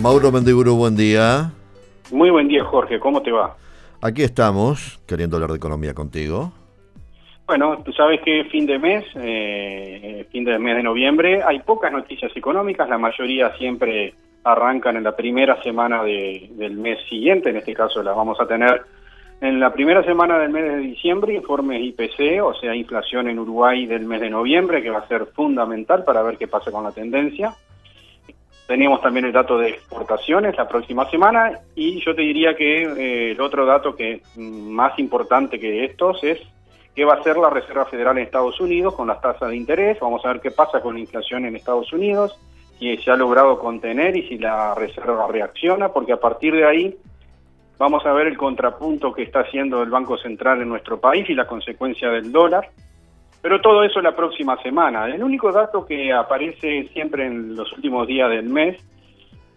Mauro Mendiburu, buen día. Muy buen día, Jorge. ¿Cómo te va? Aquí estamos, queriendo hablar de economía contigo. Bueno, tú sabes que fin de mes, eh, fin de mes de noviembre, hay pocas noticias económicas, la mayoría siempre arrancan en la primera semana del mes siguiente, en este caso las vamos a tener en la primera semana del mes de diciembre, informes IPC, o sea, inflación en Uruguay del mes de noviembre, que va a ser fundamental para ver qué pasa con la tendencia. Teníamos también el dato de exportaciones la próxima semana y yo te diría que eh, el otro dato que mm, más importante que estos es qué va a hacer la Reserva Federal en Estados Unidos con las tasas de interés. Vamos a ver qué pasa con la inflación en Estados Unidos, si se ha logrado contener y si la Reserva reacciona, porque a partir de ahí vamos a ver el contrapunto que está haciendo el Banco Central en nuestro país y la consecuencia del dólar. Pero todo eso la próxima semana. El único dato que aparece siempre en los últimos días del mes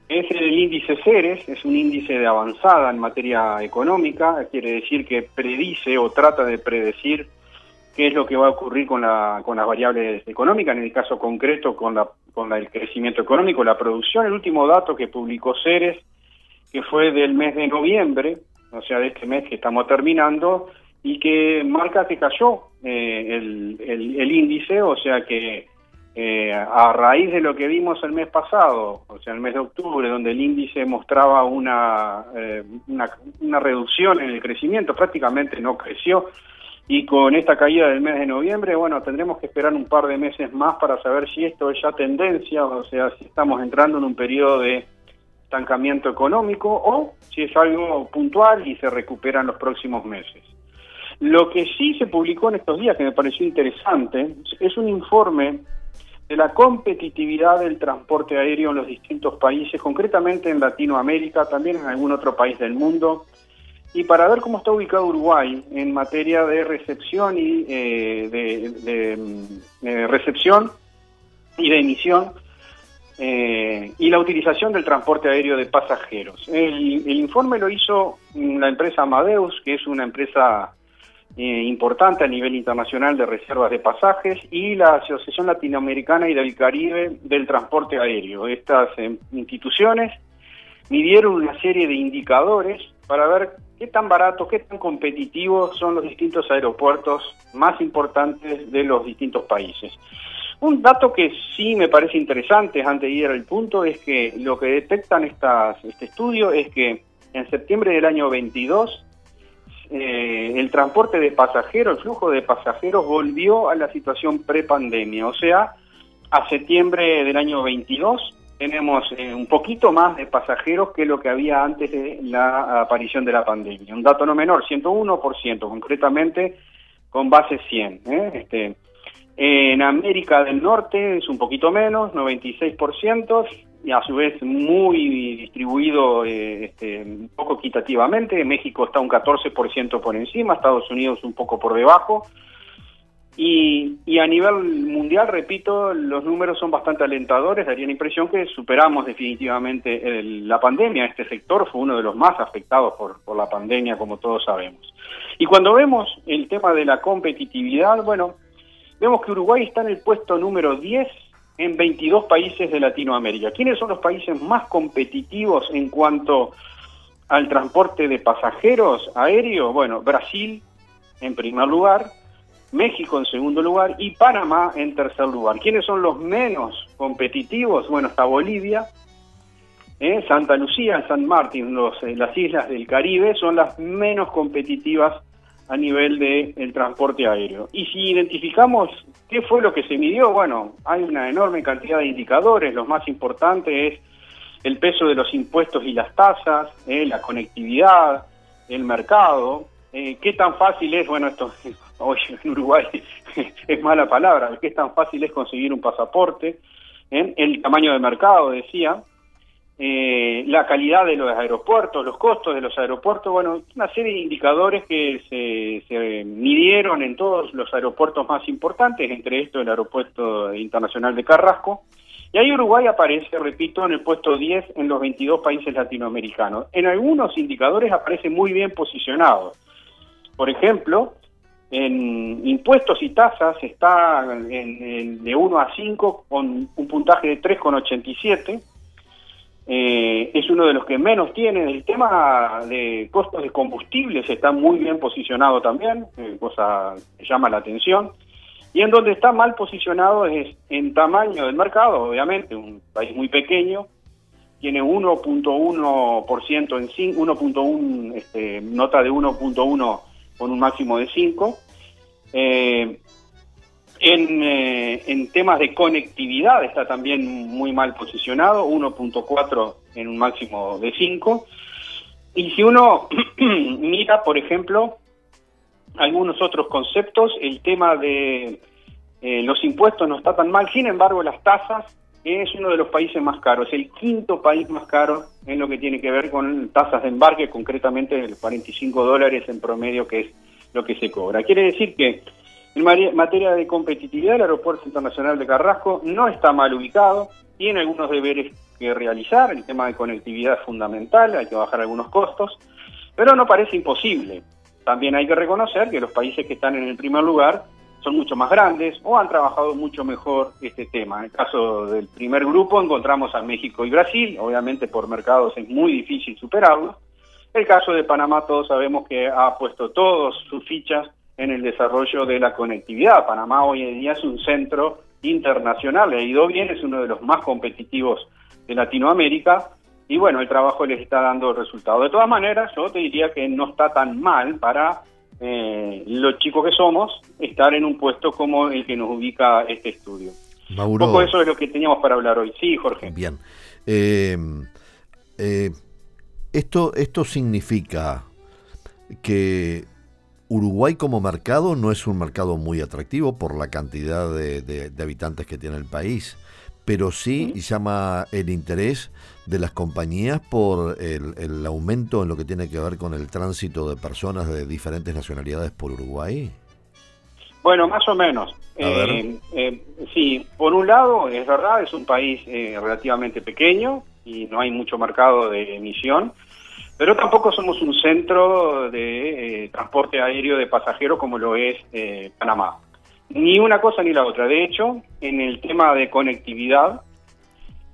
es el índice CERES, es un índice de avanzada en materia económica, quiere decir que predice o trata de predecir qué es lo que va a ocurrir con, la, con las variables económicas, en el caso concreto con, la, con el crecimiento económico, la producción. El último dato que publicó CERES, que fue del mes de noviembre, o sea, de este mes que estamos terminando, y que marca que cayó eh, el, índice, o sea que eh, a raíz de lo que vimos el mes pasado, o sea, el mes de octubre, donde el índice mostraba una, eh, una, una, reducción en el crecimiento, prácticamente no creció, y con esta caída del mes de noviembre, bueno, tendremos que esperar un par de meses más para saber si esto es ya tendencia, o sea, si estamos entrando en un periodo de estancamiento económico o si es algo puntual y se recupera en los próximos meses. Lo que sí se publicó en estos días, que me pareció interesante, es un informe de la competitividad del transporte aéreo en los distintos países, concretamente en Latinoamérica, también en algún otro país del mundo, y para ver cómo está ubicado Uruguay en materia de recepción y eh, de, mm, recepción y de emisión eh, y la utilización del transporte aéreo de pasajeros. el, informe lo hizo mm, la empresa Amadeus, que es una empresa eh, importante a nivel internacional de reservas de pasajes y la Asociación Latinoamericana y del Caribe del Transporte Aéreo. Estas eh, instituciones midieron una serie de indicadores para ver qué tan baratos, qué tan competitivos son los distintos aeropuertos más importantes de los distintos países. Un dato que sí me parece interesante antes de ir al punto es que lo que detectan estas, este estudio es que en septiembre del año 22 eh, el transporte de pasajeros, el flujo de pasajeros volvió a la situación prepandemia, o sea, a septiembre del año 22 tenemos eh, un poquito más de pasajeros que lo que había antes de la aparición de la pandemia. Un dato no menor, 101%, concretamente con base 100. ¿eh? Este, en América del Norte es un poquito menos, 96%, y a su vez muy distribuido eh, este, un poco equitativamente. México está un 14% por encima, Estados Unidos un poco por debajo. Y, y, a nivel mundial, repito, los números son bastante alentadores. Daría la impresión que superamos definitivamente la pandemia. Este sector fue uno de los más afectados por, por la pandemia, como todos sabemos. Y cuando vemos el tema de la competitividad, bueno, vemos que Uruguay está en el puesto número 10 en 22 países de Latinoamérica. ¿Quiénes son los países más competitivos en cuanto al transporte de pasajeros aéreo? Bueno, Brasil en primer lugar, México en segundo lugar y Panamá en tercer lugar. ¿Quiénes son los menos competitivos? Bueno, está Bolivia, ¿eh? Santa Lucía, San Martín, los, eh, las islas del Caribe son las menos competitivas a nivel del el transporte aéreo. Y si identificamos qué fue lo que se midió, bueno, hay una enorme cantidad de indicadores, los más importantes es el peso de los impuestos y las tasas, eh, la conectividad, el mercado, eh, qué tan fácil es, bueno, esto hoy en Uruguay es mala palabra, qué tan fácil es conseguir un pasaporte, ¿eh? el tamaño de mercado, decía, eh, la calidad de los aeropuertos, los costos de los aeropuertos, bueno, una serie de indicadores que se, midieron en todos los aeropuertos más importantes, entre estos el Aeropuerto Internacional de Carrasco, y ahí Uruguay aparece, repito, en el puesto 10 en los 22 países latinoamericanos. En algunos indicadores aparece muy bien posicionado. Por ejemplo, en impuestos y tasas está en, de 1 a 5 con un puntaje de 3,87. Eh, es uno de los que menos tiene. El tema de costos de combustibles está muy bien posicionado también, eh, cosa que llama la atención. Y en donde está mal posicionado es en tamaño del mercado, obviamente, un país muy pequeño, tiene 1.1% en 5, 1.1, este, nota de 1.1 con un máximo de 5. Eh, en, eh, en, temas de conectividad está también muy mal posicionado, 1.4 en un máximo de 5. Y si uno mira, por ejemplo, algunos otros conceptos. El tema de eh, los impuestos no está tan mal, sin embargo las tasas es uno de los países más caros, el quinto país más caro en lo que tiene que ver con tasas de embarque, concretamente el 45 dólares en promedio que es lo que se cobra. Quiere decir que en materia de competitividad el Aeropuerto Internacional de Carrasco no está mal ubicado, tiene algunos deberes que realizar, el tema de conectividad es fundamental, hay que bajar algunos costos, pero no parece imposible. También hay que reconocer que los países que están en el primer lugar son mucho más grandes o han trabajado mucho mejor este tema. En el caso del primer grupo encontramos a México y Brasil, obviamente por mercados es muy difícil superarlo. El caso de Panamá todos sabemos que ha puesto todas sus fichas en el desarrollo de la conectividad. Panamá hoy en día es un centro internacional, le ha ido bien, es uno de los más competitivos de Latinoamérica y bueno, el trabajo les está dando resultados. De todas maneras, yo te diría que no está tan mal para eh, los chicos que somos estar en un puesto como el que nos ubica este estudio. un poco eso es lo que teníamos para hablar hoy. Sí, Jorge. Bien. Eh, eh, esto, esto significa que Uruguay como mercado no es un mercado muy atractivo por la cantidad de habitantes que tiene el país pero sí llama el interés de las compañías por el, aumento en lo que tiene que ver con el tránsito de personas de diferentes nacionalidades por Uruguay? Bueno, más o menos. Eh, eh, sí, por un lado, es verdad, es un país eh, relativamente pequeño y no hay mucho mercado de emisión, pero tampoco somos un centro de transporte aéreo de pasajeros como lo es Panamá. Ni una cosa ni la otra. De hecho, en el tema de conectividad,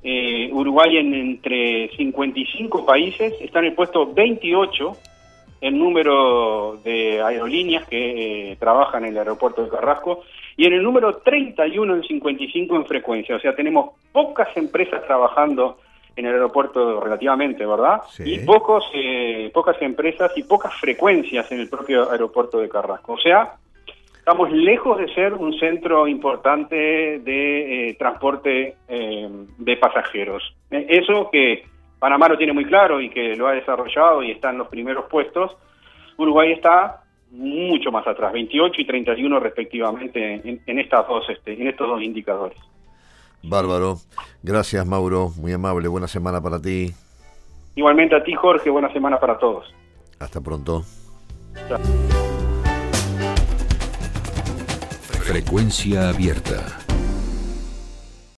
eh, Uruguay en entre 55 países está en el puesto 28 en número de aerolíneas que eh, trabajan en el aeropuerto de Carrasco y en el número 31 en 55 en frecuencia. O sea, tenemos pocas empresas trabajando en el aeropuerto relativamente, ¿verdad? Y pocos, eh, pocas empresas y pocas frecuencias en el propio aeropuerto de Carrasco. O sea, estamos lejos de ser un centro importante de eh, transporte eh, de pasajeros. Eh, eso que Panamá lo tiene muy claro y que lo ha desarrollado y está en los primeros puestos, Uruguay está mucho más atrás, 28 y 31 respectivamente en, estas dos, este, en estos dos indicadores. Bárbaro. Gracias, Mauro. Muy amable. Buena semana para ti. Igualmente a ti, Jorge. Buena semana para todos. Hasta pronto. Frecuencia abierta.